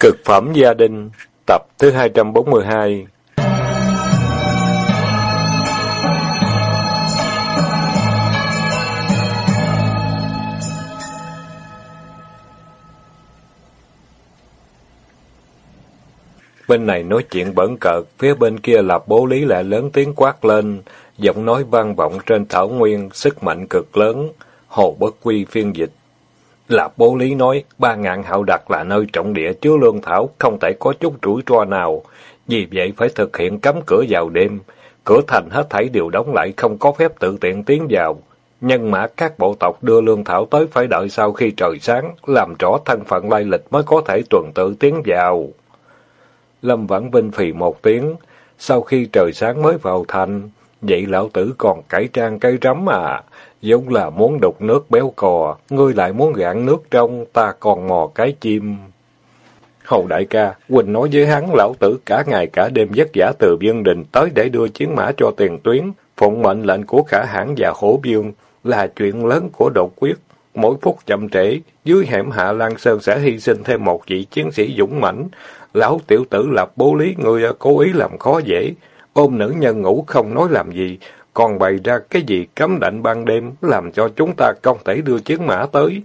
Cực phẩm gia đình, tập thứ 242 Bên này nói chuyện bẩn cợt, phía bên kia là bố lý lại lớn tiếng quát lên, giọng nói vang vọng trên thảo nguyên, sức mạnh cực lớn, hồ bất quy phiên dịch. Là bố lý nói, ba ngàn hạo đặc là nơi trọng địa chứa lương thảo, không thể có chút rủi ro nào. Vì vậy phải thực hiện cấm cửa vào đêm. Cửa thành hết thảy đều đóng lại, không có phép tự tiện tiến vào. Nhân mã các bộ tộc đưa lương thảo tới phải đợi sau khi trời sáng, làm rõ thân phận lai lịch mới có thể tuần tự tiến vào. Lâm Vãn Vinh phì một tiếng, sau khi trời sáng mới vào thành, vậy lão tử còn cải trang cây rắm à, giống là muốn đục nước béo cò, ngươi lại muốn gạn nước trong, ta còn mò cái chim. Hầu đại ca, Quỳnh nói với hắn lão tử cả ngày cả đêm vất vả từ biên đình tới để đưa chiến mã cho tiền tuyến, phụng mệnh lệnh của khả hãn và hổ biên là chuyện lớn của đột quyết. Mỗi phút chậm trễ, dưới hẻm hạ Lan Sơn sẽ hy sinh thêm một vị chiến sĩ dũng mãnh. Lão tiểu tử lập bố lý người cố ý làm khó dễ, ôm nữ nhân ngủ không nói làm gì, còn bày ra cái gì cấm đạnh ban đêm, làm cho chúng ta không thể đưa chiến mã tới.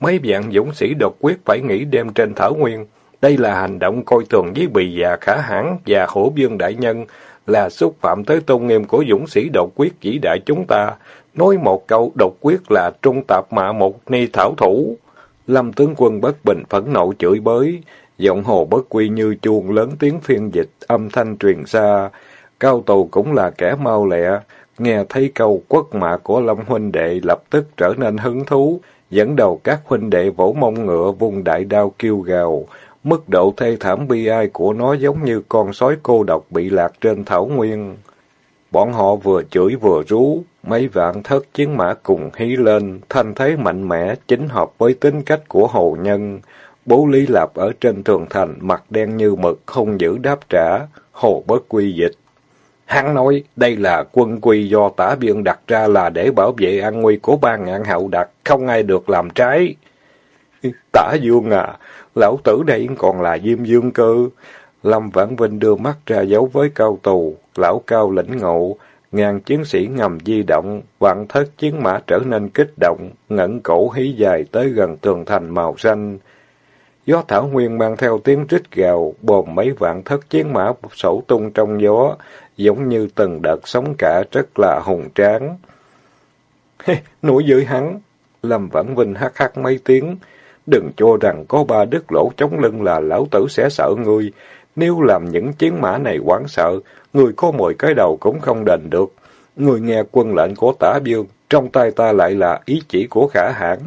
Mấy vạn dũng sĩ độc quyết phải nghỉ đêm trên thảo nguyên. Đây là hành động coi thường với bì già khả hãn và hổ vương đại nhân, là xúc phạm tới tôn nghiêm của dũng sĩ độc quyết chỉ đại chúng ta. Nói một câu độc quyết là trung tạp mạ một ni thảo thủ. Lâm tướng quân bất bình phẫn nộ chửi bới, giọng hồ bất quy như chuông lớn tiếng phiên dịch, âm thanh truyền xa. Cao tù cũng là kẻ mau lẹ, nghe thấy câu quất mạ của Lâm huynh đệ lập tức trở nên hứng thú, dẫn đầu các huynh đệ vỗ mông ngựa vùng đại đao kêu gào. Mức độ thê thảm bi ai của nó giống như con sói cô độc bị lạc trên thảo nguyên. Bọn họ vừa chửi vừa rú, mấy vạn thất chiến mã cùng hí lên, thanh thế mạnh mẽ, chính hợp với tính cách của hồ nhân. Bố Lý Lạp ở trên tường thành, mặt đen như mực, không giữ đáp trả, hồ bất quy dịch. Hắn nói, đây là quân quy do tả biên đặt ra là để bảo vệ an nguy của ba ngàn hậu đặc, không ai được làm trái. Tả dương à, lão tử đây còn là diêm dương cơ. Lâm Vãn Vinh đưa mắt ra dấu với cao tù, lão cao lĩnh ngộ, ngàn chiến sĩ ngầm di động, vạn thất chiến mã trở nên kích động, ngẩng cổ hí dài tới gần tường thành màu xanh. Gió thảo nguyên mang theo tiếng rít gào, bồm mấy vạn thất chiến mã sổ tung trong gió, giống như từng đợt sóng cả rất là hùng tráng. Nổi dưới hắn, Lâm Vãn Vinh hắc hắc mấy tiếng, đừng cho rằng có ba đứt lỗ chống lưng là lão tử sẽ sợ ngươi, nếu làm những chiến mã này quán sợ, người có mười cái đầu cũng không đền được. Người nghe quân lệnh của tả biêu, trong tay ta lại là ý chỉ của khả hãn.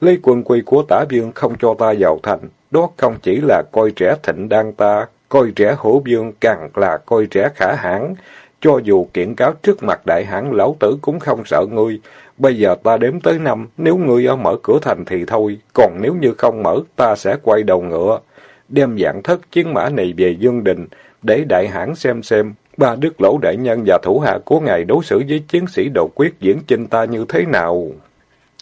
Lấy quân quy của tả biêu không cho ta vào thành, đó không chỉ là coi trẻ thịnh đan ta, coi rẻ hổ vương càng là coi rẻ khả hãn. Cho dù kiện cáo trước mặt đại hãn lão tử cũng không sợ ngươi. Bây giờ ta đếm tới năm, nếu ngươi ở mở cửa thành thì thôi, còn nếu như không mở, ta sẽ quay đầu ngựa đem dạng thất chiến mã này về Dương Đình, để đại hãn xem xem, ba đức lỗ đại nhân và thủ hạ của ngài đối xử với chiến sĩ đột quyết diễn chinh ta như thế nào.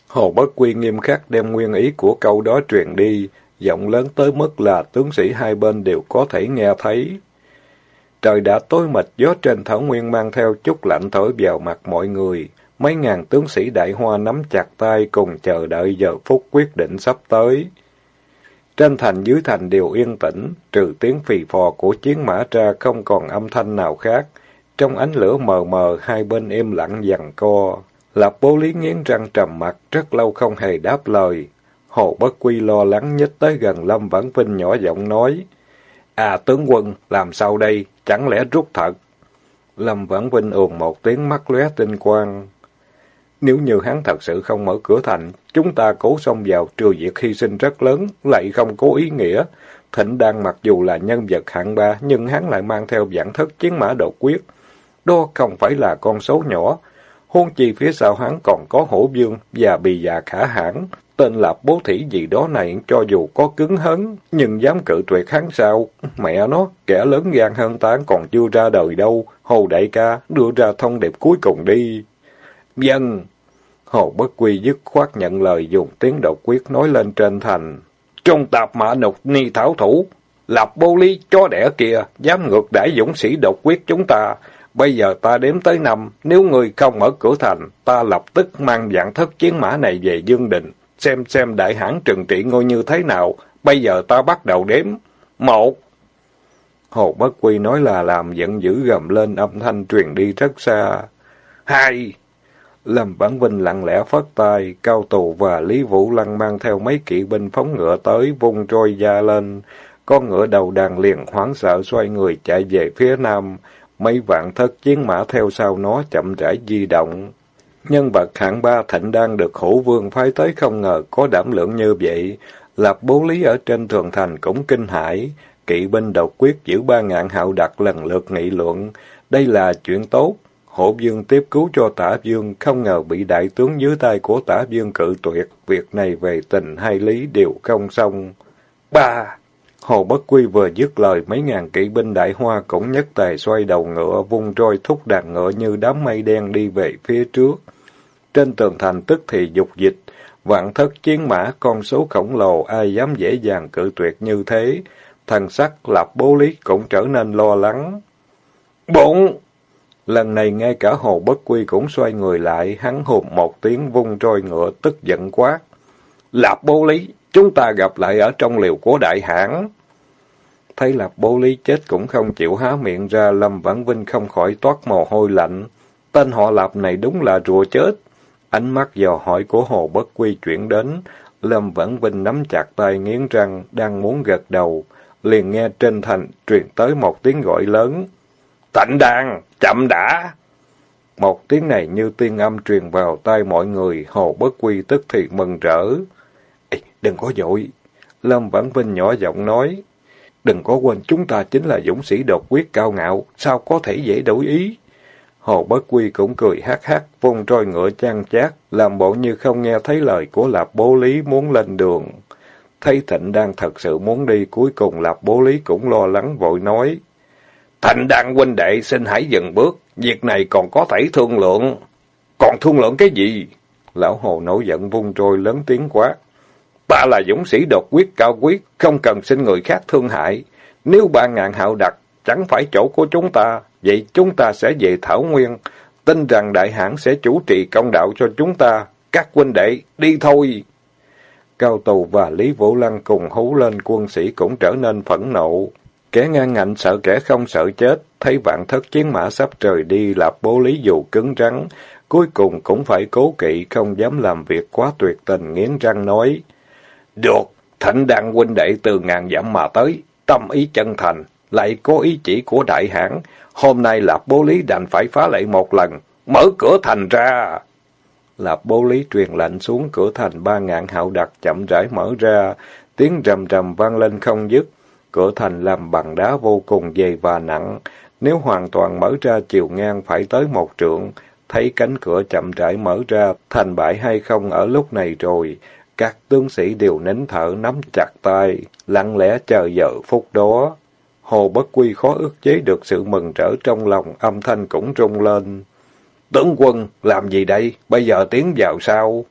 Hồ Bất Quy nghiêm khắc đem nguyên ý của câu đó truyền đi, giọng lớn tới mức là tướng sĩ hai bên đều có thể nghe thấy. Trời đã tối mịt, gió trên thảo nguyên mang theo chút lạnh thổi vào mặt mọi người. Mấy ngàn tướng sĩ đại hoa nắm chặt tay cùng chờ đợi giờ phút quyết định sắp tới. Trên thành dưới thành đều yên tĩnh, trừ tiếng phì phò của chiến mã ra không còn âm thanh nào khác. Trong ánh lửa mờ mờ, hai bên im lặng dằn co. Lạp bố lý nghiến răng trầm mặt, rất lâu không hề đáp lời. Hồ Bất Quy lo lắng nhất tới gần Lâm Vãn Vinh nhỏ giọng nói. À tướng quân, làm sao đây? Chẳng lẽ rút thật? Lâm Vãn Vinh ồn một tiếng mắt lóe tinh quang. Nếu như hắn thật sự không mở cửa thành, chúng ta cố xông vào trừ việc hy sinh rất lớn, lại không có ý nghĩa. Thịnh Đan mặc dù là nhân vật hạng ba, nhưng hắn lại mang theo dạng thất chiến mã đột quyết. Đó không phải là con số nhỏ. Hôn chi phía sau hắn còn có hổ dương và bì già khả hãn. Tên là bố thủy gì đó này cho dù có cứng hấn, nhưng dám cự tuyệt hắn sao? Mẹ nó, kẻ lớn gan hơn tán còn chưa ra đời đâu. Hồ đại ca, đưa ra thông điệp cuối cùng đi. Dân! Hồ Bất Quy dứt khoát nhận lời dùng tiếng độc quyết nói lên trên thành. Trung tạp mã nục ni thảo thủ. Lập bố ly cho đẻ kia, dám ngược đãi dũng sĩ độc quyết chúng ta. Bây giờ ta đếm tới năm, nếu người không ở cửa thành, ta lập tức mang dạng thất chiến mã này về Dương Định, xem xem đại hãn trừng trị ngôi như thế nào. Bây giờ ta bắt đầu đếm. Một. Hồ Bất Quy nói là làm giận dữ gầm lên âm thanh truyền đi rất xa. Hai. Lâm Bản Vinh lặng lẽ phất tay, Cao Tù và Lý Vũ Lăng mang theo mấy kỵ binh phóng ngựa tới, vung trôi da lên. Con ngựa đầu đàn liền hoảng sợ xoay người chạy về phía nam, mấy vạn thất chiến mã theo sau nó chậm rãi di động. Nhân vật hạng ba thịnh đang được hữu vương phái tới không ngờ có đảm lượng như vậy. Lạp bố lý ở trên thường thành cũng kinh hãi. Kỵ binh độc quyết giữ ba ngạn hạo đặc lần lượt nghị luận. Đây là chuyện tốt. Hộ dương tiếp cứu cho tả dương, không ngờ bị đại tướng dưới tay của tả dương cự tuyệt. Việc này về tình hay lý đều không xong. Ba! Hồ Bất Quy vừa dứt lời, mấy ngàn kỵ binh đại hoa cũng nhất tề xoay đầu ngựa, vung roi thúc đàn ngựa như đám mây đen đi về phía trước. Trên tường thành tức thì dục dịch, vạn thất chiến mã, con số khổng lồ, ai dám dễ dàng cự tuyệt như thế. Thần sắc lập bố lý cũng trở nên lo lắng. Bụng! Lần này ngay cả Hồ Bất Quy cũng xoay người lại, hắn hụt một tiếng vung roi ngựa, tức giận quát. Lạp bố lý, chúng ta gặp lại ở trong liều của đại hãn. Thấy Lạp bố lý chết cũng không chịu há miệng ra, Lâm Vãn Vinh không khỏi toát mồ hôi lạnh. Tên họ Lạp này đúng là rùa chết. Ánh mắt dò hỏi của Hồ Bất Quy chuyển đến, Lâm Vãn Vinh nắm chặt tay nghiến răng, đang muốn gật đầu. Liền nghe trên thành truyền tới một tiếng gọi lớn. Tạnh đàn, chậm đã! Một tiếng này như tiên âm truyền vào tai mọi người, Hồ Bất Quy tức thì mừng rỡ. Ê, đừng có dội! Lâm Vãn Vinh nhỏ giọng nói. Đừng có quên chúng ta chính là dũng sĩ độc quyết cao ngạo, sao có thể dễ đổi ý? Hồ Bất Quy cũng cười hát hát, vung trôi ngựa chăn chát, làm bộ như không nghe thấy lời của Lạp Bố Lý muốn lên đường. Thấy Thịnh đang thật sự muốn đi, cuối cùng Lạp Bố Lý cũng lo lắng vội nói. Thịnh đang huynh đệ xin hãy dừng bước, việc này còn có thể thương lượng. Còn thương lượng cái gì? Lão Hồ nổi giận vung trôi lớn tiếng quá. Ta là dũng sĩ độc quyết cao quyết, không cần xin người khác thương hại. Nếu ba ngàn hạo đặc, chẳng phải chỗ của chúng ta, vậy chúng ta sẽ về Thảo Nguyên, tin rằng đại hãn sẽ chủ trì công đạo cho chúng ta. Các huynh đệ, đi thôi! Cao Tù và Lý Vũ Lăng cùng hú lên quân sĩ cũng trở nên phẫn nộ. Kẻ ngang ngạnh sợ kẻ không sợ chết, thấy vạn thất chiến mã sắp trời đi lạp bố lý dù cứng rắn, cuối cùng cũng phải cố kỵ không dám làm việc quá tuyệt tình nghiến răng nói. Được, thịnh đăng huynh đệ từ ngàn dặm mà tới, tâm ý chân thành, lại có ý chỉ của đại hãn, hôm nay lạp bố lý đành phải phá lệ một lần, mở cửa thành ra. Lạp bố lý truyền lệnh xuống cửa thành ba ngàn hạo đặc chậm rãi mở ra, tiếng rầm rầm vang lên không dứt. Cửa thành làm bằng đá vô cùng dày và nặng, nếu hoàn toàn mở ra chiều ngang phải tới một trượng, thấy cánh cửa chậm rãi mở ra, thành bại hay không ở lúc này rồi. Các tướng sĩ đều nín thở nắm chặt tay, lặng lẽ chờ giờ phút đó. Hồ Bất Quy khó ức chế được sự mừng rỡ trong lòng, âm thanh cũng rung lên. Tướng quân, làm gì đây? Bây giờ tiến vào sao?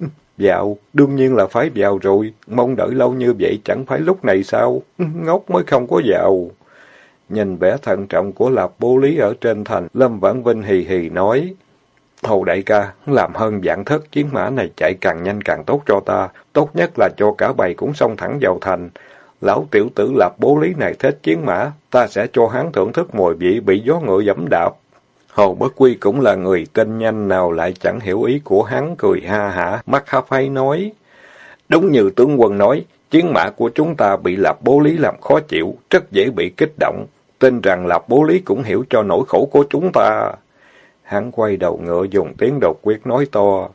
Vào, đương nhiên là phải vào rồi, mong đợi lâu như vậy chẳng phải lúc này sao? Ngốc mới không có vào. Nhìn vẻ thận trọng của Lạp Bố Lý ở trên thành, Lâm Vãn Vinh hì hì nói. Hầu đại ca, làm hơn dạng thất chiến mã này chạy càng nhanh càng tốt cho ta, tốt nhất là cho cả bầy cũng xông thẳng vào thành. Lão tiểu tử lập Bố Lý này thích chiến mã, ta sẽ cho hắn thưởng thức mùi vị bị gió ngựa dẫm đạp. Hồ Bất Quy cũng là người tên nhanh nào lại chẳng hiểu ý của hắn, cười ha hả, mắt Ha phái nói. Đúng như tướng quân nói, chiến mã của chúng ta bị Lạp Bố Lý làm khó chịu, rất dễ bị kích động. Tin rằng Lạp Bố Lý cũng hiểu cho nỗi khổ của chúng ta. Hắn quay đầu ngựa dùng tiếng độc quyết nói to.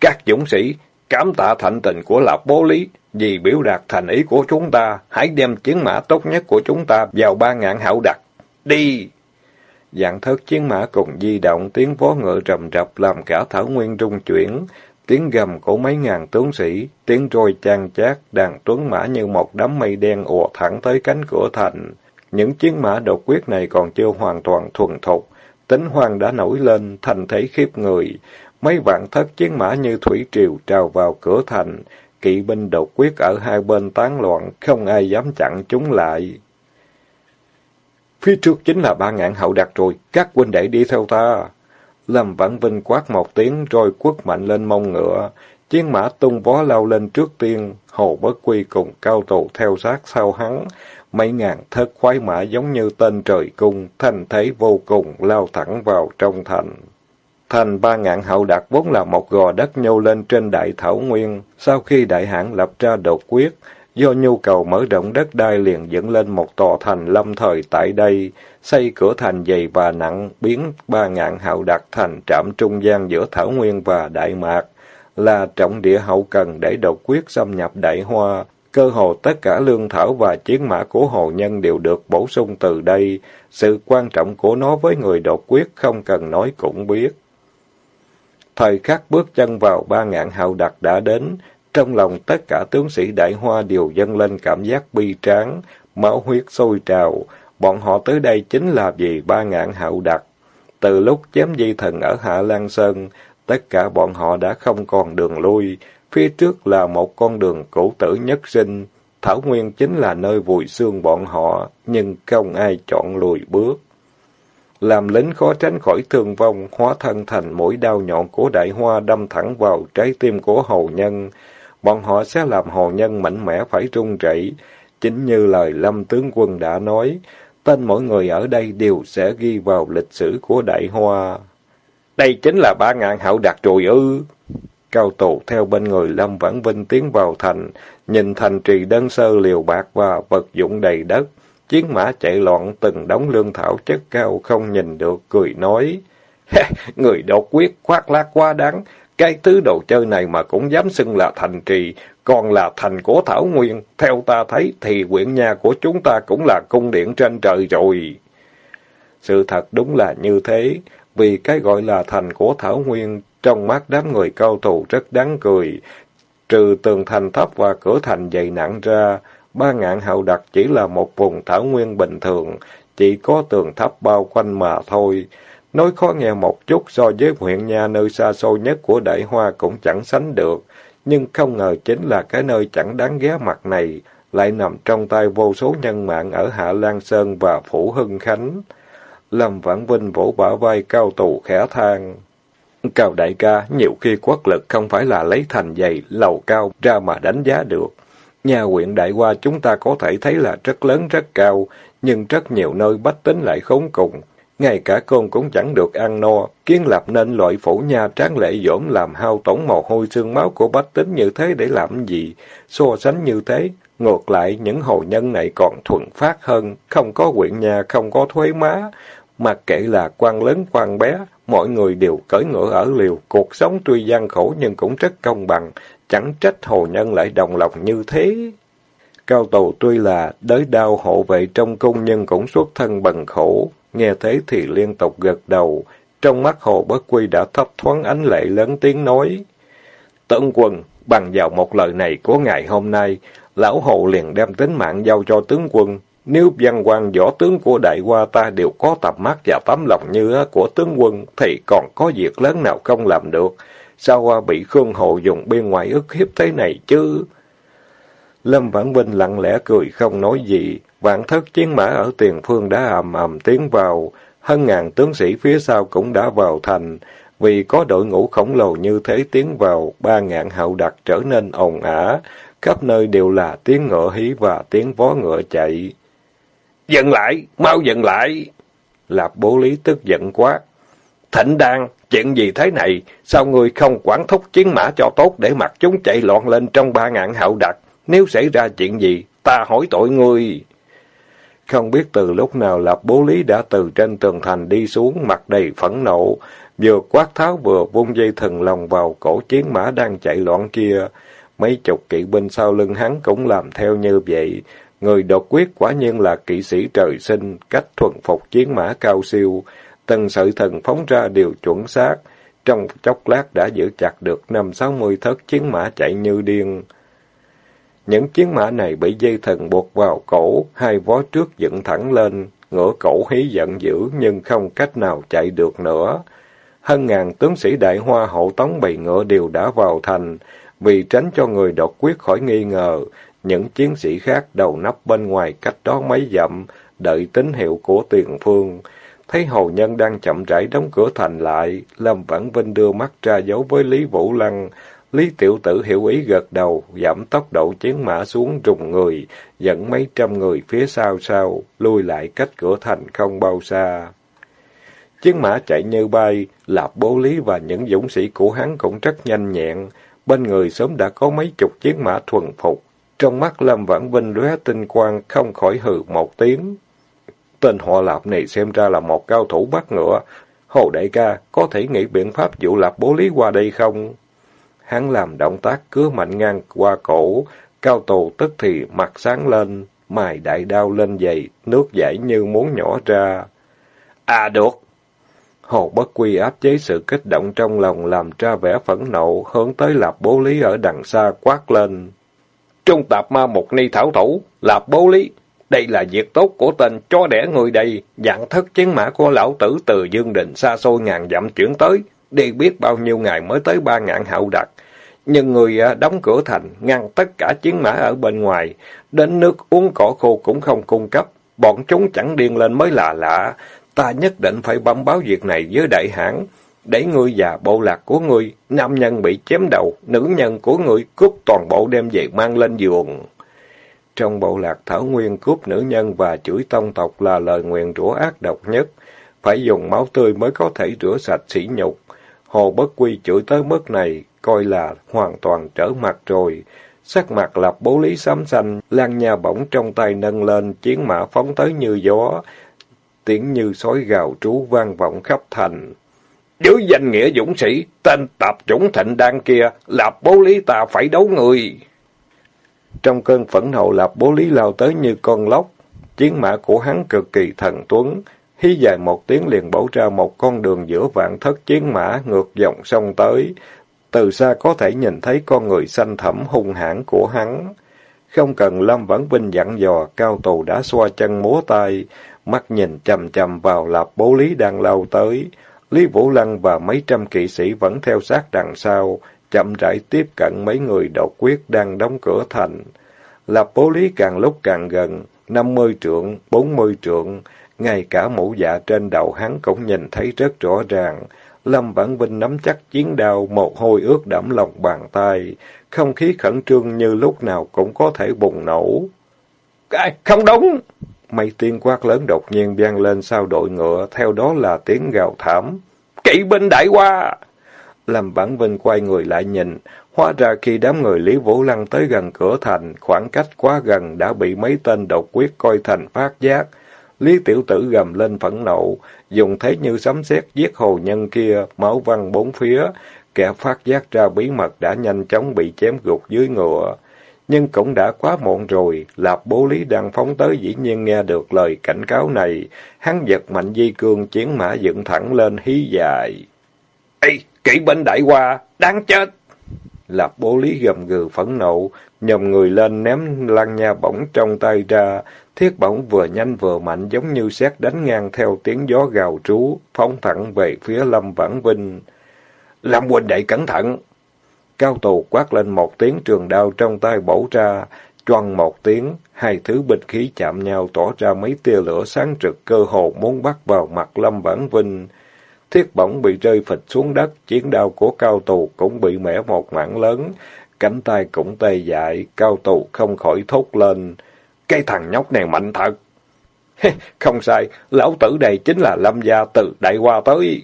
Các dũng sĩ, cảm tạ thạnh tình của Lạp Bố Lý, vì biểu đạt thành ý của chúng ta, hãy đem chiến mã tốt nhất của chúng ta vào ba ngạn hảo đặc. Đi! Dạng thất chiến mã cùng di động, tiếng vó ngựa rầm rập làm cả thảo nguyên rung chuyển, tiếng gầm của mấy ngàn tướng sĩ, tiếng trôi chan chát, đàn tuấn mã như một đám mây đen ùa thẳng tới cánh cửa thành. Những chiến mã độc quyết này còn chưa hoàn toàn thuần thục, tính hoang đã nổi lên, thành thế khiếp người. Mấy vạn thất chiến mã như thủy triều trào vào cửa thành, kỵ binh đột quyết ở hai bên tán loạn, không ai dám chặn chúng lại. Phía trước chính là ba ngạn hậu đặt rồi, các huynh đệ đi theo ta. Lâm Vãn Vinh quát một tiếng rồi quất mạnh lên mông ngựa. Chiến mã tung vó lao lên trước tiên, Hồ Bất Quy cùng cao tù theo sát sau hắn. Mấy ngàn thất khoái mã giống như tên trời cung, thanh thế vô cùng, lao thẳng vào trong thành. Thành ba ngạn hậu đạt vốn là một gò đất nhô lên trên đại thảo nguyên. Sau khi đại hãn lập ra đột quyết, do nhu cầu mở rộng đất đai liền dựng lên một tòa thành lâm thời tại đây, xây cửa thành dày và nặng, biến ba ngạn hậu đạt thành trạm trung gian giữa thảo nguyên và đại mạc, là trọng địa hậu cần để đột quyết xâm nhập đại hoa. Cơ hồ tất cả lương thảo và chiến mã của hồ nhân đều được bổ sung từ đây. Sự quan trọng của nó với người đột quyết không cần nói cũng biết. Thời khắc bước chân vào ba ngạn hậu đặc đã đến, trong lòng tất cả tướng sĩ đại hoa đều dâng lên cảm giác bi tráng, máu huyết sôi trào. Bọn họ tới đây chính là vì ba ngạn hậu đặc. Từ lúc chém di thần ở Hạ Lan Sơn, tất cả bọn họ đã không còn đường lui. Phía trước là một con đường cũ tử nhất sinh. Thảo Nguyên chính là nơi vùi xương bọn họ, nhưng không ai chọn lùi bước. Làm lính khó tránh khỏi thương vong, hóa thân thành mũi đao nhọn của đại hoa đâm thẳng vào trái tim của hầu nhân. Bọn họ sẽ làm hầu nhân mạnh mẽ phải run rẩy. Chính như lời Lâm tướng quân đã nói, tên mỗi người ở đây đều sẽ ghi vào lịch sử của đại hoa. Đây chính là ba ngàn hậu đặc trùi ư. Cao tụ theo bên người Lâm Vãn Vinh tiến vào thành, nhìn thành trì đơn sơ liều bạc và vật dụng đầy đất. Chiến mã chạy loạn từng đống lương thảo chất cao không nhìn được, cười nói. người đột quyết khoác lác quá đáng, cái thứ đồ chơi này mà cũng dám xưng là thành trì, còn là thành của Thảo Nguyên. Theo ta thấy thì quyện nhà của chúng ta cũng là cung điện trên trời rồi. Sự thật đúng là như thế, vì cái gọi là thành của Thảo Nguyên trong mắt đám người cao thủ rất đáng cười. Trừ tường thành thấp và cửa thành dày nặng ra, ba ngạn hậu đặc chỉ là một vùng Thảo Nguyên bình thường, chỉ có tường thấp bao quanh mà thôi. Nói khó nghe một chút so với huyện nhà nơi xa xôi nhất của Đại Hoa cũng chẳng sánh được, nhưng không ngờ chính là cái nơi chẳng đáng ghé mặt này, lại nằm trong tay vô số nhân mạng ở Hạ Lan Sơn và Phủ Hưng Khánh. Lâm Vãn Vinh vỗ bả vai cao tù khẽ thang Cao đại ca, nhiều khi quốc lực không phải là lấy thành dày, lầu cao ra mà đánh giá được. Nhà huyện Đại qua chúng ta có thể thấy là rất lớn rất cao, nhưng rất nhiều nơi bách tính lại khốn cùng, ngay cả con cũng chẳng được ăn no, kiến lập nên loại phủ nha tráng lệ dỗm làm hao tổn mồ hôi xương máu của bách tính như thế để làm gì? So sánh như thế, ngược lại những hồ nhân này còn thuận phát hơn, không có quyện nhà, không có thuế má. Mặc kệ là quan lớn quan bé, mọi người đều cởi ngựa ở liều, cuộc sống tuy gian khổ nhưng cũng rất công bằng, chẳng trách hồ nhân lại đồng lòng như thế. Cao tù tuy là đới đao hộ vệ trong cung nhưng cũng xuất thân bằng khổ, Nghe thế thì liên tục gật đầu, trong mắt Hồ Bất Quy đã thấp thoáng ánh lệ lớn tiếng nói. Tướng quân, bằng vào một lời này của ngày hôm nay, lão Hồ liền đem tính mạng giao cho tướng quân. Nếu văn quan võ tướng của đại hoa ta đều có tầm mắt và tấm lòng như của tướng quân, thì còn có việc lớn nào không làm được. Sao bị Khương Hồ dùng bên ngoài ức hiếp thế này chứ? Lâm Vãn Vinh lặng lẽ cười không nói gì, Vạn thất chiến mã ở tiền phương đã ầm ầm tiến vào, hơn ngàn tướng sĩ phía sau cũng đã vào thành. Vì có đội ngũ khổng lồ như thế tiến vào, ba ngàn hậu đặc trở nên ồn ả, khắp nơi đều là tiếng ngựa hí và tiếng vó ngựa chạy. Dừng lại, mau dừng lại! Lạp bố lý tức giận quá. Thịnh đan, chuyện gì thế này? Sao người không quản thúc chiến mã cho tốt để mặc chúng chạy loạn lên trong ba ngàn hậu đặc? Nếu xảy ra chuyện gì, ta hỏi tội ngươi. Không biết từ lúc nào Lạp Bố Lý đã từ trên tường thành đi xuống, mặt đầy phẫn nộ, vừa quát tháo vừa vung dây thần lòng vào cổ chiến mã đang chạy loạn kia. Mấy chục kỵ binh sau lưng hắn cũng làm theo như vậy. Người đột quyết quả nhiên là kỵ sĩ trời sinh, cách thuần phục chiến mã cao siêu. Từng sự thần phóng ra đều chuẩn xác. Trong chốc lát đã giữ chặt được năm sáu mươi thất chiến mã chạy như điên. Những chiến mã này bị dây thần buộc vào cổ, hai vó trước dựng thẳng lên, ngửa cổ hí giận dữ nhưng không cách nào chạy được nữa. Hơn ngàn tướng sĩ đại hoa hộ tống bầy ngựa đều đã vào thành. Vì tránh cho người đột quyết khỏi nghi ngờ, những chiến sĩ khác đầu nắp bên ngoài cách đó mấy dặm, đợi tín hiệu của tiền phương. Thấy hầu nhân đang chậm rãi đóng cửa thành lại, Lâm Vãn Vinh đưa mắt ra dấu với Lý Vũ Lăng. Lý Tiểu Tử hiểu ý gật đầu, giảm tốc độ chiến mã xuống rùng người, dẫn mấy trăm người phía sau sau, lui lại cách cửa thành không bao xa. Chiến mã chạy như bay, Lạp Bố Lý và những dũng sĩ của hắn cũng rất nhanh nhẹn. Bên người sớm đã có mấy chục chiến mã thuần phục. Trong mắt Lâm Vãn Vinh lóe tinh quang, không khỏi hừ một tiếng. Tên họ Lạp này xem ra là một cao thủ bắt ngựa. Hồ đại ca, có thể nghĩ biện pháp dụ Lạp Bố Lý qua đây không? Hắn làm động tác cứa mạnh ngang qua cổ, cao tù tức thì mặt sáng lên, mài đại đao lên dày, nước chảy như muốn nhỏ ra. À được! Hồ Bất Quy áp chế sự kích động trong lòng làm ra vẻ phẫn nộ, hướng tới Lạp Bố Lý ở đằng xa quát lên chung tạp ma một ni thảo thủ, Lạp Bố Lý, đây là việc tốt của tên cho đẻ người đây, dặn thất chiến mã của lão tử từ Dương Đình xa xôi ngàn dặm chuyển tới, đi biết bao nhiêu ngày mới tới ba ngàn hậu đặc. Nhưng người à, đóng cửa thành, ngăn tất cả chiến mã ở bên ngoài, đến nước uống cỏ khô cũng không cung cấp, bọn chúng chẳng điên lên mới là lạ, ta nhất định phải bấm báo việc này với đại hãn, để ngươi và bộ lạc của ngươi, nam nhân bị chém đầu, nữ nhân của ngươi cướp toàn bộ đem về mang lên giường. Trong bộ lạc Thảo Nguyên cướp nữ nhân và chửi tông tộc là lời nguyện rủa ác độc nhất, phải dùng máu tươi mới có thể rửa sạch sỉ nhục. Hồ Bất Quy chửi tới mức này, coi là hoàn toàn trở mặt rồi. Sắc mặt lập bố lý xám xanh, lan nha bỗng trong tay nâng lên, chiến mã phóng tới như gió, tiếng như sói gào trú vang vọng khắp thành. Dưới danh nghĩa dũng sĩ, tên tập chủng thịnh đan kia, lạp bố lý ta phải đấu người. Trong cơn phẫn nộ lạp bố lý lao tới như con lóc, chiến mã của hắn cực kỳ thần tuấn, hí dài một tiếng liền bổ ra một con đường giữa vạn thất chiến mã ngược dòng sông tới. Từ xa có thể nhìn thấy con người xanh thẳm hung hãn của hắn. Không cần Lâm Vãn Vinh dặn dò, cao tù đã xoa chân múa tay, mắt nhìn chầm chầm vào lạp bố lý đang lao tới. Lý Vũ Lăng và mấy trăm kỵ sĩ vẫn theo sát đằng sau, chậm rãi tiếp cận mấy người độc quyết đang đóng cửa thành. Lạp bố lý càng lúc càng gần, năm mươi trượng, bốn mươi trượng, ngay cả mũ dạ trên đầu hắn cũng nhìn thấy rất rõ ràng. Lâm Vãn Vinh nắm chắc chiến đao, một hôi ướt đẫm lòng bàn tay, không khí khẩn trương như lúc nào cũng có thể bùng nổ. À, không đúng! Mấy tiếng quát lớn đột nhiên vang lên sau đội ngựa, theo đó là tiếng gào thảm. Kỵ binh đại qua! Lâm bản Vinh quay người lại nhìn, hóa ra khi đám người Lý Vũ Lăng tới gần cửa thành, khoảng cách quá gần đã bị mấy tên độc quyết coi thành phát giác. Lý Tiểu Tử gầm lên phẫn nộ, dùng thế như sấm sét giết hồ nhân kia, máu văng bốn phía, kẻ phát giác ra bí mật đã nhanh chóng bị chém gục dưới ngựa. Nhưng cũng đã quá muộn rồi, Lạp Bố Lý đang phóng tới dĩ nhiên nghe được lời cảnh cáo này, hắn giật mạnh dây cương chiến mã dựng thẳng lên hí dài. Ê, kỵ binh đại qua, đáng chết! Lạp Bố Lý gầm gừ phẫn nộ, nhòm người lên ném lăng nha bổng trong tay ra, thiết bổng vừa nhanh vừa mạnh giống như xét đánh ngang theo tiếng gió gào trú, phóng thẳng về phía Lâm Vãn Vinh. Lâm huynh đệ cẩn thận! Cao tù quát lên một tiếng trường đao trong tay bổ ra, choăn một tiếng, hai thứ binh khí chạm nhau tỏ ra mấy tia lửa sáng trực cơ hồ muốn bắt vào mặt Lâm Vãn Vinh. Thiết bổng bị rơi phịch xuống đất, chiến đao của cao tù cũng bị mẻ một mảng lớn, cánh tay cũng tê dại, cao tù không khỏi thốt lên. Cái thằng nhóc này mạnh thật! không sai, lão tử đây chính là Lâm gia từ Đại Hoa tới.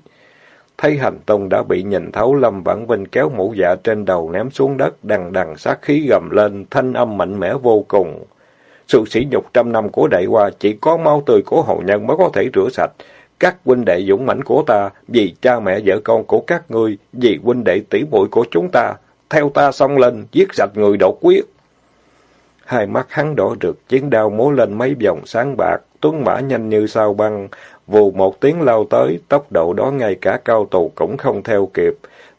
Thấy hành tung đã bị nhìn thấu, Lâm Vãn Vinh kéo mũ dạ trên đầu ném xuống đất, đằng đằng sát khí gầm lên, thanh âm mạnh mẽ vô cùng. Sự sỉ nhục trăm năm của đại hoa chỉ có máu tươi của hậu nhân mới có thể rửa sạch. Các huynh đệ dũng mãnh của ta, vì cha mẹ vợ con của các ngươi, vì huynh đệ tỷ muội của chúng ta, theo ta xông lên, giết sạch người đột quyết. Hai mắt hắn đỏ rực, chiến đao múa lên mấy vòng sáng bạc, tuấn mã nhanh như sao băng, vù một tiếng lao tới, tốc độ đó ngay cả cao tù cũng không theo kịp.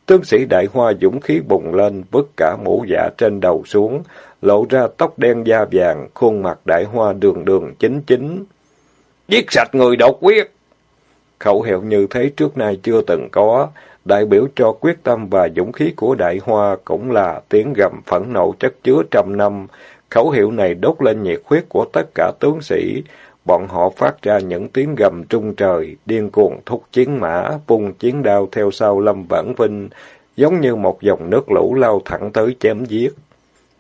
Tướng sĩ đại hoa dũng khí bùng lên, vứt cả mũ dạ trên đầu xuống, lộ ra tóc đen da vàng, khuôn mặt đại hoa đường đường chính chính. Giết sạch người độc quyết! Khẩu hiệu như thế trước nay chưa từng có. đại biểu cho quyết tâm và dũng khí của đại hoa cũng là tiếng gầm phẫn nộ chất chứa trăm năm. Khẩu hiệu này đốt lên nhiệt huyết của tất cả tướng sĩ. Bọn họ phát ra những tiếng gầm trung trời, điên cuồng thúc chiến mã, vung chiến đao theo sau Lâm Vãn Vinh, giống như một dòng nước lũ lao thẳng tới chém giết.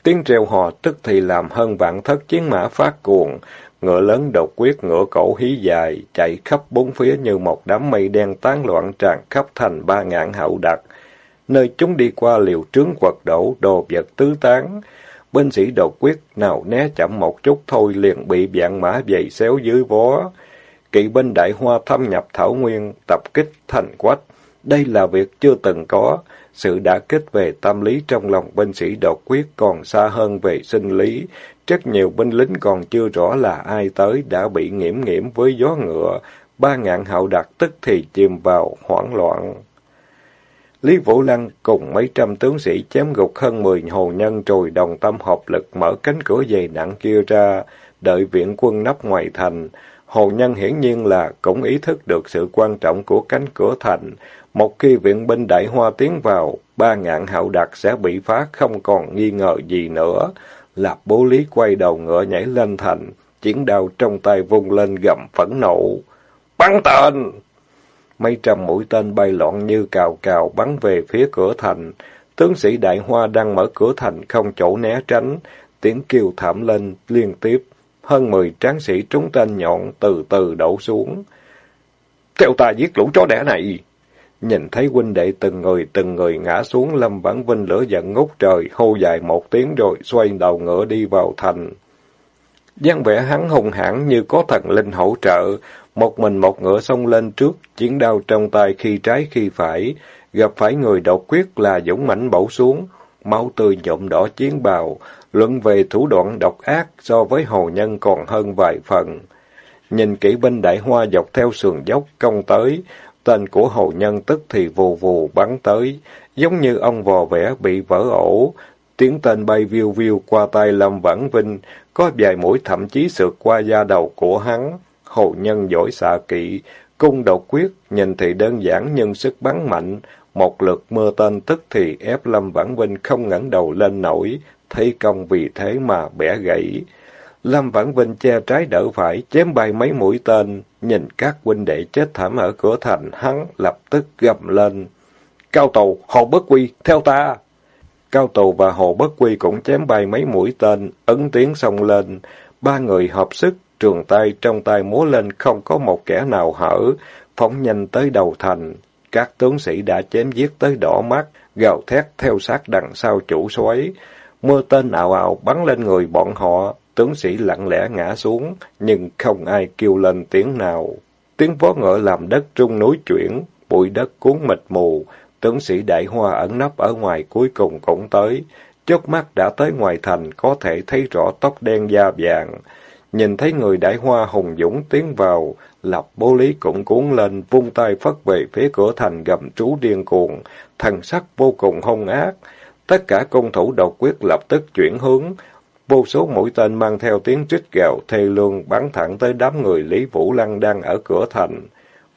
Tiếng reo hò tức thì làm hơn vạn thất chiến mã phát cuồng, ngựa lớn đột quyết ngựa cổ hí dài, chạy khắp bốn phía như một đám mây đen tán loạn tràn khắp thành ba ngàn hậu đặc. Nơi chúng đi qua liều trướng quật đổ, đồ vật tứ tán. Binh sĩ đột quyết nào né chậm một chút thôi liền bị vạn mã dày xéo dưới vó. Kỵ binh đại hoa thâm nhập Thảo Nguyên, tập kích thành quách. Đây là việc chưa từng có. Sự đã kích về tâm lý trong lòng binh sĩ đột quyết còn xa hơn về sinh lý. Rất nhiều binh lính còn chưa rõ là ai tới đã bị nghiễm nghiễm với gió ngựa. Ba ngạn hậu đặc tức thì chìm vào hoảng loạn. Lý Vũ Lăng cùng mấy trăm tướng sĩ chém gục hơn mười hồ nhân rồi đồng tâm hợp lực mở cánh cửa dày nặng kia ra, đợi viện quân nấp ngoài thành. Hồ nhân hiển nhiên là cũng ý thức được sự quan trọng của cánh cửa thành. Một khi viện binh đại hoa tiến vào, ba ngạn hậu đặc sẽ bị phá không còn nghi ngờ gì nữa. Lạp bố lý quay đầu ngựa nhảy lên thành, chiến đao trong tay vung lên gầm phẫn nộ. Bắn tên! Mấy trăm mũi tên bay loạn như cào cào bắn về phía cửa thành. Tướng sĩ đại hoa đang mở cửa thành không chỗ né tránh, tiếng kêu thảm lên liên tiếp. Hơn mười tráng sĩ trúng tên nhọn từ từ đổ xuống. Theo ta giết lũ chó đẻ này! Nhìn thấy huynh đệ từng người từng người ngã xuống, Lâm Vãn Vinh lửa giận ngút trời, hô dài một tiếng rồi xoay đầu ngựa đi vào thành. dáng vẻ hắn hùng hãn như có thần linh hỗ trợ, một mình một ngựa xông lên trước, chiến đao trong tay khi trái khi phải, gặp phải người độc quyết là dũng mãnh bổ xuống, máu tươi nhộm đỏ chiến bào, luận về thủ đoạn độc ác so với hồ nhân còn hơn vài phần. Nhìn kỹ binh đại hoa dọc theo sườn dốc công tới, Tên của hồ nhân tức thì vù vù bắn tới, giống như ông vò vẽ bị vỡ ổ. Tiếng tên bay viêu viêu qua tay Lâm Vãn Vinh, có vài mũi thậm chí sượt qua da đầu của hắn. Hồ nhân giỏi xạ kỵ, cung độc quyết, nhìn thì đơn giản nhưng sức bắn mạnh. Một lượt mưa tên tức thì ép Lâm Vãn Vinh không ngẩng đầu lên nổi, thấy công vì thế mà bẻ gãy. Lâm Vãn Vinh che trái đỡ phải, chém bay mấy mũi tên, nhìn các huynh đệ chết thảm ở cửa thành, hắn lập tức gầm lên. Cao Tù, Hồ Bất Quy, theo ta! Cao Tù và Hồ Bất Quy cũng chém bay mấy mũi tên, ấn tiếng xông lên. Ba người hợp sức, trường tay trong tay múa lên không có một kẻ nào hở, phóng nhanh tới đầu thành. Các tướng sĩ đã chém giết tới đỏ mắt, gào thét theo sát đằng sau chủ xoáy. Mưa tên ảo ảo bắn lên người bọn họ, Tướng sĩ lặng lẽ ngã xuống, nhưng không ai kêu lên tiếng nào. Tiếng vó ngựa làm đất trung núi chuyển, bụi đất cuốn mịt mù. Tướng sĩ đại hoa ẩn nấp ở ngoài cuối cùng cũng tới. Chớp mắt đã tới ngoài thành, có thể thấy rõ tóc đen da vàng. Nhìn thấy người đại hoa hùng dũng tiến vào, lập bố lý cũng cuốn lên, vung tay phất về phía cửa thành gầm trú điên cuồng, thần sắc vô cùng hung ác. Tất cả công thủ độc quyết lập tức chuyển hướng, Vô số mũi tên mang theo tiếng trích gào thê lương bắn thẳng tới đám người Lý Vũ Lăng đang ở cửa thành.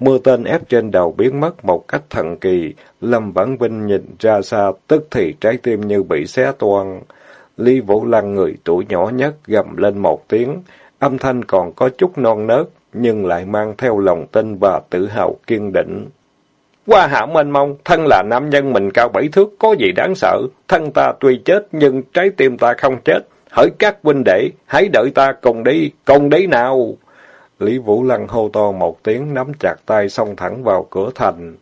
Mưa tên ép trên đầu biến mất một cách thần kỳ. Lâm Vãn Vinh nhìn ra xa, tức thì trái tim như bị xé toan. Lý Vũ Lăng người tuổi nhỏ nhất gầm lên một tiếng. Âm thanh còn có chút non nớt, nhưng lại mang theo lòng tin và tự hào kiên định. Qua hạ mênh mông, thân là nam nhân mình cao bảy thước, có gì đáng sợ. Thân ta tuy chết, nhưng trái tim ta không chết. Hỡi các huynh đệ, hãy đợi ta cùng đi, cùng đi nào. Lý Vũ Lăng hô to một tiếng, nắm chặt tay xông thẳng vào cửa thành.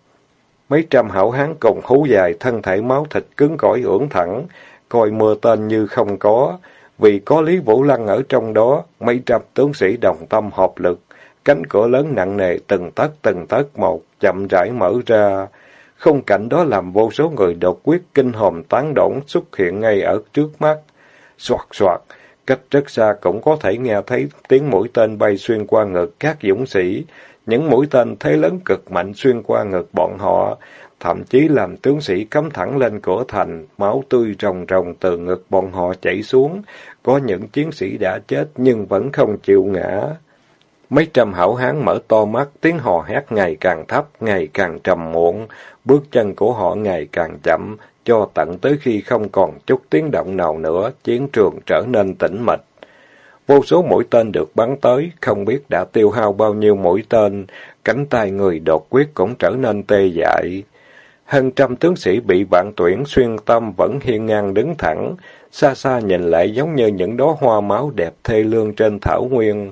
Mấy trăm hảo hán cùng hú dài, thân thể máu thịt cứng cỏi ưỡn thẳng, coi mưa tên như không có. Vì có Lý Vũ Lăng ở trong đó, mấy trăm tướng sĩ đồng tâm hợp lực, cánh cửa lớn nặng nề từng tấc từng tấc một, chậm rãi mở ra. Không cảnh đó làm vô số người đột quyết kinh hồn tán đổn xuất hiện ngay ở trước mắt. Xoạt xoạt, cách rất xa cũng có thể nghe thấy tiếng mũi tên bay xuyên qua ngực các dũng sĩ. Những mũi tên thế lớn cực mạnh xuyên qua ngực bọn họ, thậm chí làm tướng sĩ cắm thẳng lên cửa thành, máu tươi rồng rồng từ ngực bọn họ chảy xuống. Có những chiến sĩ đã chết nhưng vẫn không chịu ngã. Mấy trăm hảo hán mở to mắt, tiếng hò hét ngày càng thấp, ngày càng trầm muộn, bước chân của họ ngày càng chậm, cho tận tới khi không còn chút tiếng động nào nữa, chiến trường trở nên tĩnh mịch. Vô số mũi tên được bắn tới, không biết đã tiêu hao bao nhiêu mũi tên, cánh tay người đột quyết cũng trở nên tê dại. Hơn trăm tướng sĩ bị vạn tuyển xuyên tâm vẫn hiên ngang đứng thẳng, xa xa nhìn lại giống như những đóa hoa máu đẹp thê lương trên thảo nguyên.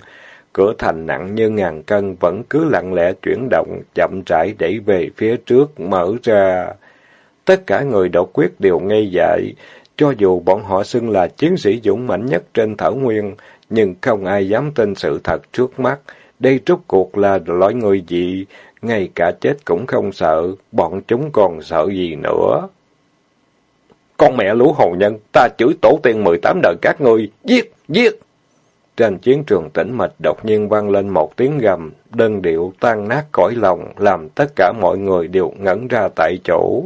Cửa thành nặng như ngàn cân vẫn cứ lặng lẽ chuyển động, chậm rãi đẩy về phía trước, mở ra. Tất cả người đột quyết đều ngây dại, cho dù bọn họ xưng là chiến sĩ dũng mãnh nhất trên thảo nguyên, nhưng không ai dám tin sự thật trước mắt. Đây rốt cuộc là loại người gì, ngay cả chết cũng không sợ, bọn chúng còn sợ gì nữa. Con mẹ lũ hồ nhân, ta chửi tổ tiên mười tám đời các ngươi, giết, giết! Trên chiến trường tĩnh mịch đột nhiên vang lên một tiếng gầm, đơn điệu tan nát cõi lòng, làm tất cả mọi người đều ngẩn ra tại chỗ.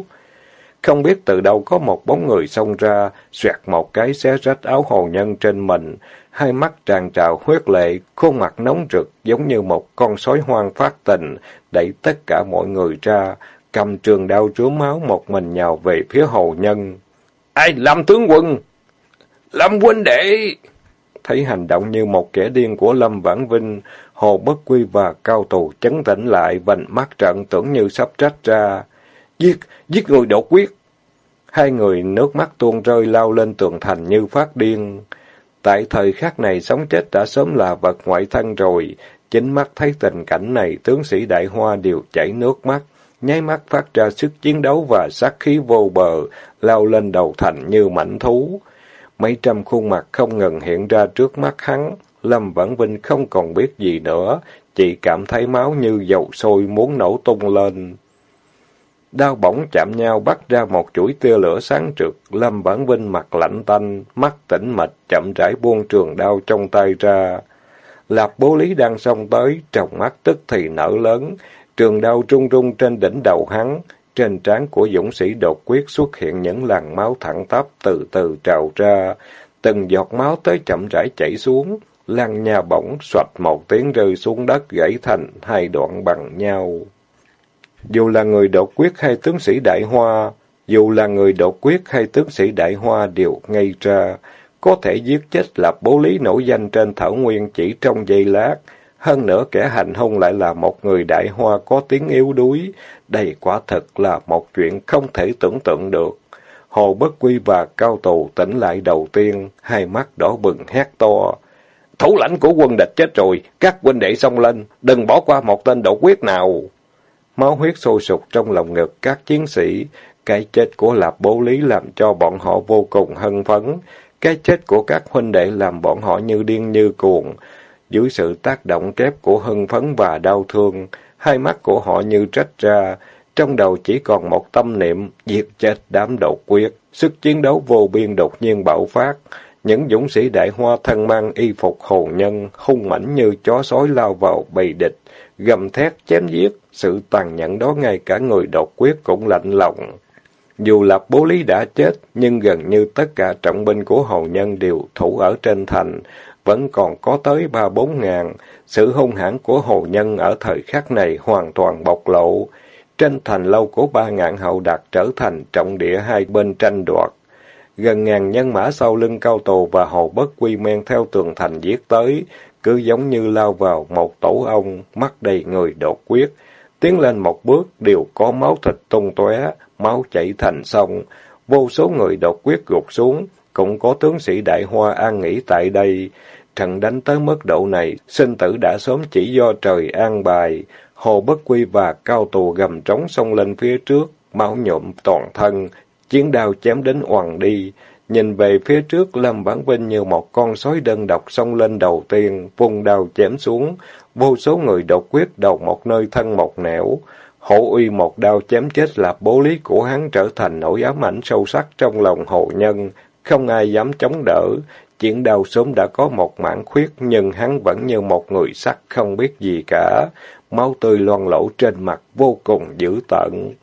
Không biết từ đâu có một bóng người xông ra, xoẹt một cái xé rách áo hồ nhân trên mình, hai mắt tràn trào huyết lệ, khuôn mặt nóng rực giống như một con sói hoang phát tình, đẩy tất cả mọi người ra, cầm trường đao rứa máu một mình nhào về phía hồ nhân. Ai, Lâm tướng quân! Lâm huynh đệ! Thấy hành động như một kẻ điên của Lâm Vãn Vinh, Hồ Bất Quy và Cao Tù chấn tĩnh lại, vành mắt trận tưởng như sắp trách ra. Giết, giết người đột quyết! Hai người nước mắt tuôn rơi lao lên tường thành như phát điên. Tại thời khắc này sống chết đã sớm là vật ngoại thân rồi, chính mắt thấy tình cảnh này tướng sĩ đại hoa đều chảy nước mắt, nháy mắt phát ra sức chiến đấu và sát khí vô bờ, lao lên đầu thành như mảnh thú. Mấy trăm khuôn mặt không ngừng hiện ra trước mắt hắn, Lâm Vãn Vinh không còn biết gì nữa, chỉ cảm thấy máu như dầu sôi muốn nổ tung lên. Đao bổng chạm nhau bắt ra một chuỗi tia lửa sáng trực, Lâm Bản Vinh mặt lạnh tanh, mắt tĩnh mịch, chậm rãi buông trường đao trong tay ra. Lạp bố lý đang xông tới, trong mắt tức thì nở lớn, trường đao trung trung trên đỉnh đầu hắn, trên trán của dũng sĩ đột quyết xuất hiện những làn máu thẳng tắp từ từ trào ra, từng giọt máu tới chậm rãi chảy xuống, lăn nhà bổng xoạch một tiếng rơi xuống đất gãy thành hai đoạn bằng nhau. Dù là người đột quyết hay tướng sĩ đại hoa, dù là người đột quyết hay tướng sĩ đại hoa đều ngay ra, có thể giết chết lập bố lý nổi danh trên thảo nguyên chỉ trong giây lát. Hơn nữa kẻ hành hung lại là một người đại hoa có tiếng yếu đuối. Đây quả thật là một chuyện không thể tưởng tượng được. Hồ Bất Quy và Cao Tù tỉnh lại đầu tiên, hai mắt đỏ bừng hét to. Thủ lãnh của quân địch chết rồi, các huynh đệ xông lên, đừng bỏ qua một tên đột quyết nào. Máu huyết sôi sục trong lòng ngực các chiến sĩ, cái chết của Lạp Bố Lý làm cho bọn họ vô cùng hân phấn, cái chết của các huynh đệ làm bọn họ như điên như cuồng. Dưới sự tác động kép của hân phấn và đau thương, hai mắt của họ như trách ra, trong đầu chỉ còn một tâm niệm, diệt chết đám đột quyết. Sức chiến đấu vô biên đột nhiên bạo phát. Những dũng sĩ đại hoa thân mang y phục hồn nhân, hung mãnh như chó sói lao vào bầy địch, gầm thét chém giết. Sự tàn nhẫn đó ngay cả người độc quyết cũng lạnh lòng. Dù Lạp Bố Lý đã chết, nhưng gần như tất cả trọng binh của hầu nhân đều thủ ở trên thành, vẫn còn có tới ba bốn ngàn. Sự hung hãn của hầu nhân ở thời khắc này hoàn toàn bộc lộ. Trên thành lâu của ba ngàn hậu đạt trở thành trọng địa hai bên tranh đoạt. Gần ngàn nhân mã sau lưng cao tù và hồ bất quy men theo tường thành giết tới, cứ giống như lao vào một tổ ong, mắt đầy người đột quyết. Tiến lên một bước đều có máu thịt tung tóe, máu chảy thành sông. Vô số người đột quyết gục xuống, cũng có tướng sĩ đại hoa an nghỉ tại đây. Trận đánh tới mức độ này, sinh tử đã sớm chỉ do trời an bài. Hồ Bất Quy và cao tù gầm trống xông lên phía trước, máu nhộm toàn thân, chiến đao chém đến oằn đi. Nhìn về phía trước, Lâm Vãn Vinh như một con sói đơn độc xông lên đầu tiên, vùng đào chém xuống, vô số người đột quyết đầu một nơi thân một nẻo. Hổ uy một đao chém chết là bố lý của hắn trở thành nỗi ám ảnh sâu sắc trong lòng hồ nhân, không ai dám chống đỡ. Chuyện đau sớm đã có một mảng khuyết, nhưng hắn vẫn như một người sắt không biết gì cả. Máu tươi loan lỗ trên mặt vô cùng dữ tợn.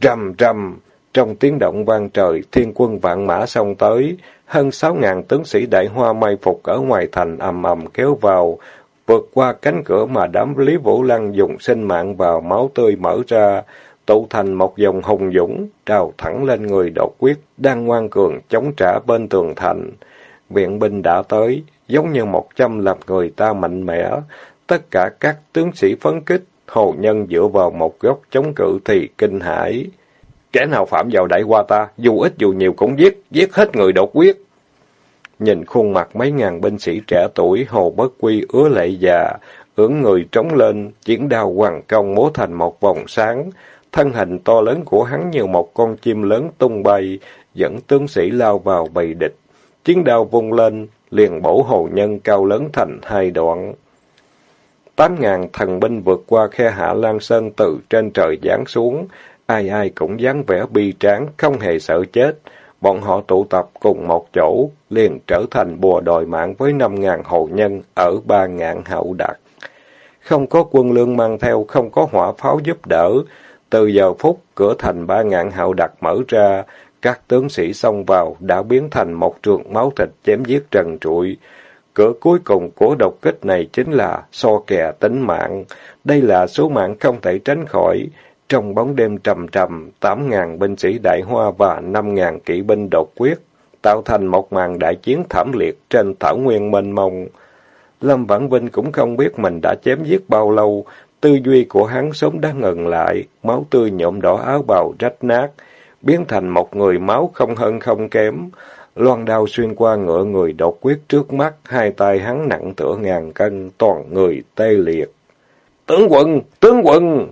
Rầm rầm, trong tiếng động vang trời, thiên quân vạn mã xông tới. Hơn sáu ngàn tướng sĩ đại hoa may phục ở ngoài thành ầm ầm kéo vào. vượt qua cánh cửa mà đám Lý Vũ Lăng dùng sinh mạng vào máu tươi mở ra, tụ thành một dòng hùng dũng, trào thẳng lên người đột quyết, đang ngoan cường chống trả bên tường thành. Viện binh đã tới, giống như một trăm làm người ta mạnh mẽ. Tất cả các tướng sĩ phấn kích, hồ nhân dựa vào một góc chống cự thì kinh hãi. Kẻ nào phạm vào đại qua ta, dù ít dù nhiều cũng giết, giết hết người đột quyết. Nhìn khuôn mặt mấy ngàn binh sĩ trẻ tuổi, Hồ Bất Quy ứa lệ già, ưỡn người trống lên, chiến đao hoàng công múa thành một vòng sáng. Thân hình to lớn của hắn như một con chim lớn tung bay, dẫn tướng sĩ lao vào bầy địch. Chiến đao vung lên, liền bổ hồ nhân cao lớn thành hai đoạn. Tám ngàn thần binh vượt qua khe hạ Lan Sơn từ trên trời giáng xuống, ai ai cũng dáng vẻ bi tráng, không hề sợ chết. Bọn họ tụ tập cùng một chỗ, liền trở thành bùa đòi mạng với năm ngàn hậu nhân ở ba ngàn hậu đặc. Không có quân lương mang theo, không có hỏa pháo giúp đỡ. Từ giờ phút, cửa thành ba ngàn hậu đặc mở ra, các tướng sĩ xông vào đã biến thành một trường máu thịt chém giết trần trụi. Cửa cuối cùng của độc kích này chính là so kè tính mạng. Đây là số mạng không thể tránh khỏi. Trong bóng đêm trầm trầm, tám ngàn binh sĩ đại hoa và năm ngàn kỵ binh đột quyết, tạo thành một màn đại chiến thảm liệt trên thảo nguyên mênh mông. Lâm Vãn Vinh cũng không biết mình đã chém giết bao lâu, tư duy của hắn sớm đã ngừng lại, máu tươi nhuộm đỏ áo bào rách nát, biến thành một người máu không hơn không kém. Loan đao xuyên qua ngựa người đột quyết trước mắt, hai tay hắn nặng tựa ngàn cân, toàn người tê liệt. Tướng quân! Tướng quân!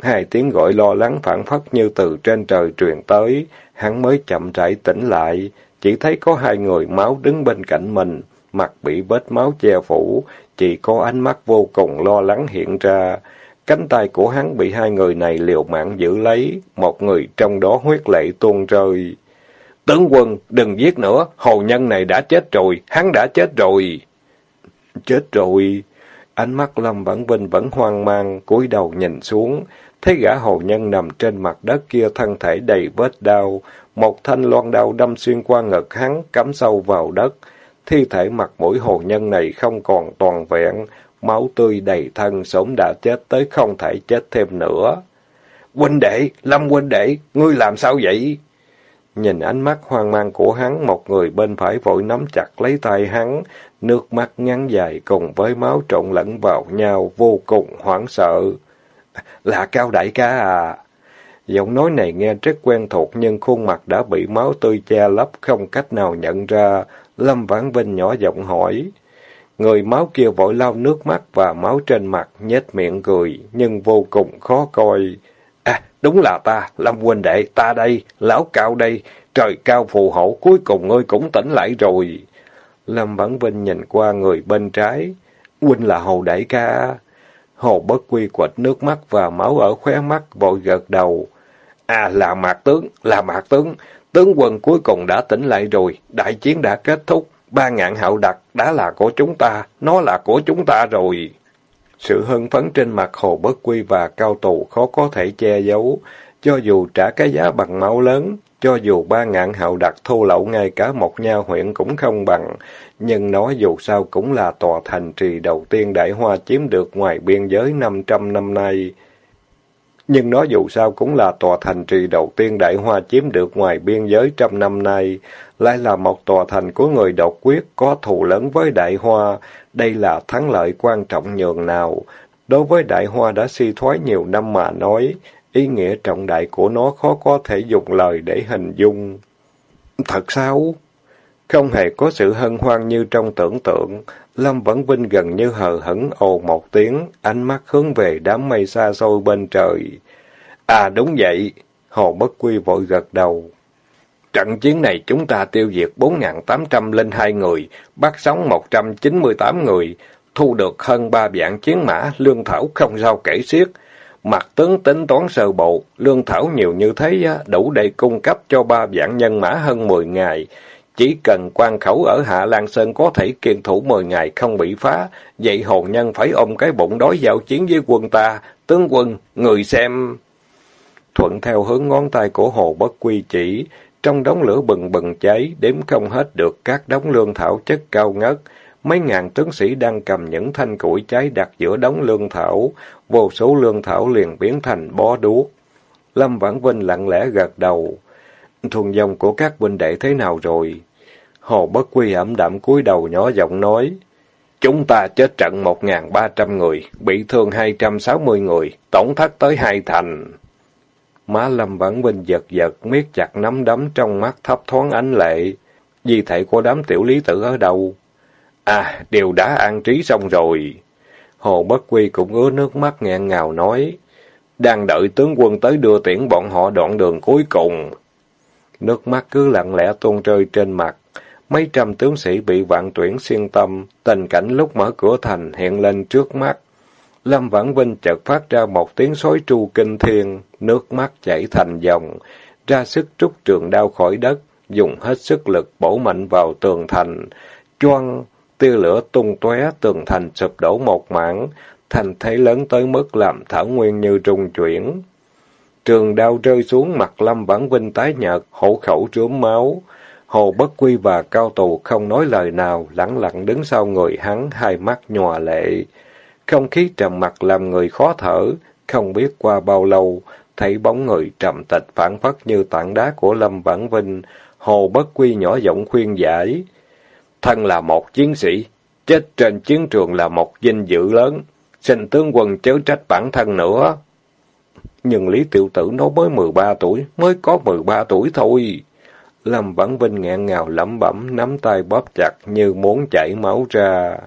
Hai tiếng gọi lo lắng phản phất như từ trên trời truyền tới, hắn mới chậm rãi tỉnh lại, chỉ thấy có hai người máu đứng bên cạnh mình, mặt bị vết máu che phủ, chỉ có ánh mắt vô cùng lo lắng hiện ra. Cánh tay của hắn bị hai người này liều mạng giữ lấy, một người trong đó huyết lệ tuôn rơi. Tướng quân, đừng giết nữa, hồ nhân này đã chết rồi, hắn đã chết rồi. Chết rồi. Ánh mắt Lâm Vãn Vinh vẫn hoang mang, cúi đầu nhìn xuống, thấy gã hồ nhân nằm trên mặt đất kia thân thể đầy vết đau, một thanh loan đao đâm xuyên qua ngực hắn, cắm sâu vào đất. Thi thể mặt mũi hồ nhân này không còn toàn vẹn, máu tươi đầy thân, sớm đã chết tới không thể chết thêm nữa. Huynh đệ, Lâm huynh đệ, ngươi làm sao vậy? Nhìn ánh mắt hoang mang của hắn, một người bên phải vội nắm chặt lấy tay hắn, nước mắt ngắn dài cùng với máu trộn lẫn vào nhau, vô cùng hoảng sợ. Là Cao Đại ca à? Giọng nói này nghe rất quen thuộc nhưng khuôn mặt đã bị máu tươi che lấp không cách nào nhận ra. Lâm Vãn Vinh nhỏ giọng hỏi. Người máu kia vội lau nước mắt và máu trên mặt, nhếch miệng cười, nhưng vô cùng khó coi. À, đúng là ta, Lâm huynh đệ, ta đây, lão cao đây, trời cao phù hộ, cuối cùng ngươi cũng tỉnh lại rồi. Lâm Vãn Vinh nhìn qua người bên trái. Huynh là Hồ Đại ca. Hồ Bất Quy quệt nước mắt và máu ở khóe mắt, vội gật đầu. À, là Mạc Tướng, là Mạc Tướng. Tướng quân cuối cùng đã tỉnh lại rồi, đại chiến đã kết thúc. Ba ngạn hạo đặc đã là của chúng ta, nó là của chúng ta rồi. Sự hân phấn trên mặt Hồ Bất Quy và Cao Tù khó có thể che giấu. Cho dù trả cái giá bằng máu lớn, cho dù ba ngạn hạo đặc thô lậu ngay cả một nha huyện cũng không bằng, nhưng nó dù sao cũng là tòa thành trì đầu tiên Đại Hoa chiếm được ngoài biên giới 500 năm nay. Nhưng nó dù sao cũng là tòa thành trì đầu tiên Đại Hoa chiếm được ngoài biên giới trăm năm nay, lại là một tòa thành của người độc quyết có thù lớn với Đại Hoa. Đây là thắng lợi quan trọng nhường nào. Đối với Đại Hoa đã suy thoái nhiều năm mà nói, ý nghĩa trọng đại của nó khó có thể dùng lời để hình dung. Thật sao? Không hề có sự hân hoan như trong tưởng tượng, Lâm Vẫn Vinh gần như hờ hững ồ một tiếng, ánh mắt hướng về đám mây xa xôi bên trời. À đúng vậy, Hồ Bất Quy vội gật đầu. Trận chiến này chúng ta tiêu diệt 4.802 người, bắt sống 198 người, thu được hơn ba vạn chiến mã, lương thảo không sao kể xiết. Mặt tướng tính toán sơ bộ, lương thảo nhiều như thế đủ để cung cấp cho ba vạn nhân mã hơn 10 ngày. Chỉ cần quan khẩu ở Hạ Lan Sơn có thể kiên thủ 10 ngày không bị phá, vậy hồn nhân phải ôm cái bụng đói giao chiến với quân ta. Tướng quân, người xem... Thuận theo hướng ngón tay của hồ bất quy chỉ, trong đống lửa bừng bừng cháy, đếm không hết được các đống lương thảo chất cao ngất mấy ngàn tướng sĩ đang cầm những thanh củi cháy đặt giữa đống lương thảo, vô số lương thảo liền biến thành bó đuốc. Lâm Vãn Vinh lặng lẽ gật đầu. Thuần dòng của các huynh đệ thế nào rồi? Hồ Bất Quy ẩm đạm cúi đầu nhỏ giọng nói. Chúng ta chết trận một ngàn ba trăm người, bị thương hai trăm sáu mươi người, tổng thất tới hai thành. Má Lâm Vãn Vinh giật giật, miết chặt nắm đấm trong mắt thấp thoáng ánh lệ. Di thể của đám tiểu lý tử ở đâu? À, đều đã an trí xong rồi. Hồ Bất Quy cũng ứa nước mắt nghẹn ngào nói. Đang đợi tướng quân tới đưa tiễn bọn họ đoạn đường cuối cùng. Nước mắt cứ lặng lẽ tuôn rơi trên mặt. Mấy trăm tướng sĩ bị vạn tuyển xuyên tâm, tình cảnh lúc mở cửa thành hiện lên trước mắt. Lâm Vãn Vinh chợt phát ra một tiếng sói tru kinh thiên, nước mắt chảy thành dòng, ra sức trút trường đao khỏi đất, dùng hết sức lực bổ mạnh vào tường thành, choang tia lửa tung tóe tường thành sụp đổ một mảng, thành thế lớn tới mức làm thảo nguyên như rung chuyển. Trường đao rơi xuống mặt Lâm Vãn Vinh tái nhợt, hổ khẩu rướm máu. Hồ Bất Quy và Cao Tù không nói lời nào, lặng lặng đứng sau người hắn, hai mắt nhòa lệ. Không khí trầm mặc làm người khó thở, không biết qua bao lâu, thấy bóng người trầm tịch phản phất như tảng đá của Lâm Vãn Vinh, Hồ Bất Quy nhỏ giọng khuyên giải. Thân là một chiến sĩ, chết trên chiến trường là một vinh dự lớn, xin tướng quân chớ trách bản thân nữa. Nhưng Lý Tiểu Tử nó mới mười ba tuổi, mới có mười ba tuổi thôi. Lâm Vãn Vinh nghẹn ngào lẩm bẩm, nắm tay bóp chặt như muốn chảy máu ra.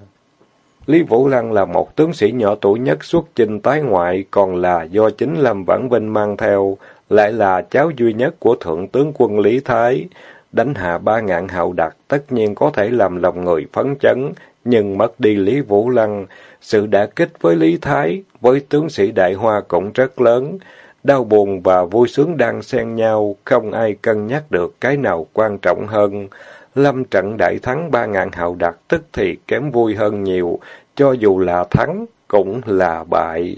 Lý Vũ Lăng là một tướng sĩ nhỏ tuổi nhất xuất chinh tái ngoại, còn là do chính Lâm Vãn Vinh mang theo, lại là cháu duy nhất của Thượng tướng quân Lý Thái. Đánh hạ ba ngạn hậu đặc tất nhiên có thể làm lòng người phấn chấn, nhưng mất đi Lý Vũ Lăng, sự đả kích với Lý Thái, với tướng sĩ Đại Hoa cũng rất lớn. Đau buồn và vui sướng đang xen nhau, không ai cân nhắc được cái nào quan trọng hơn. Lâm trận đại thắng ba ngàn hậu đặc tức thì kém vui hơn nhiều, cho dù là thắng, cũng là bại.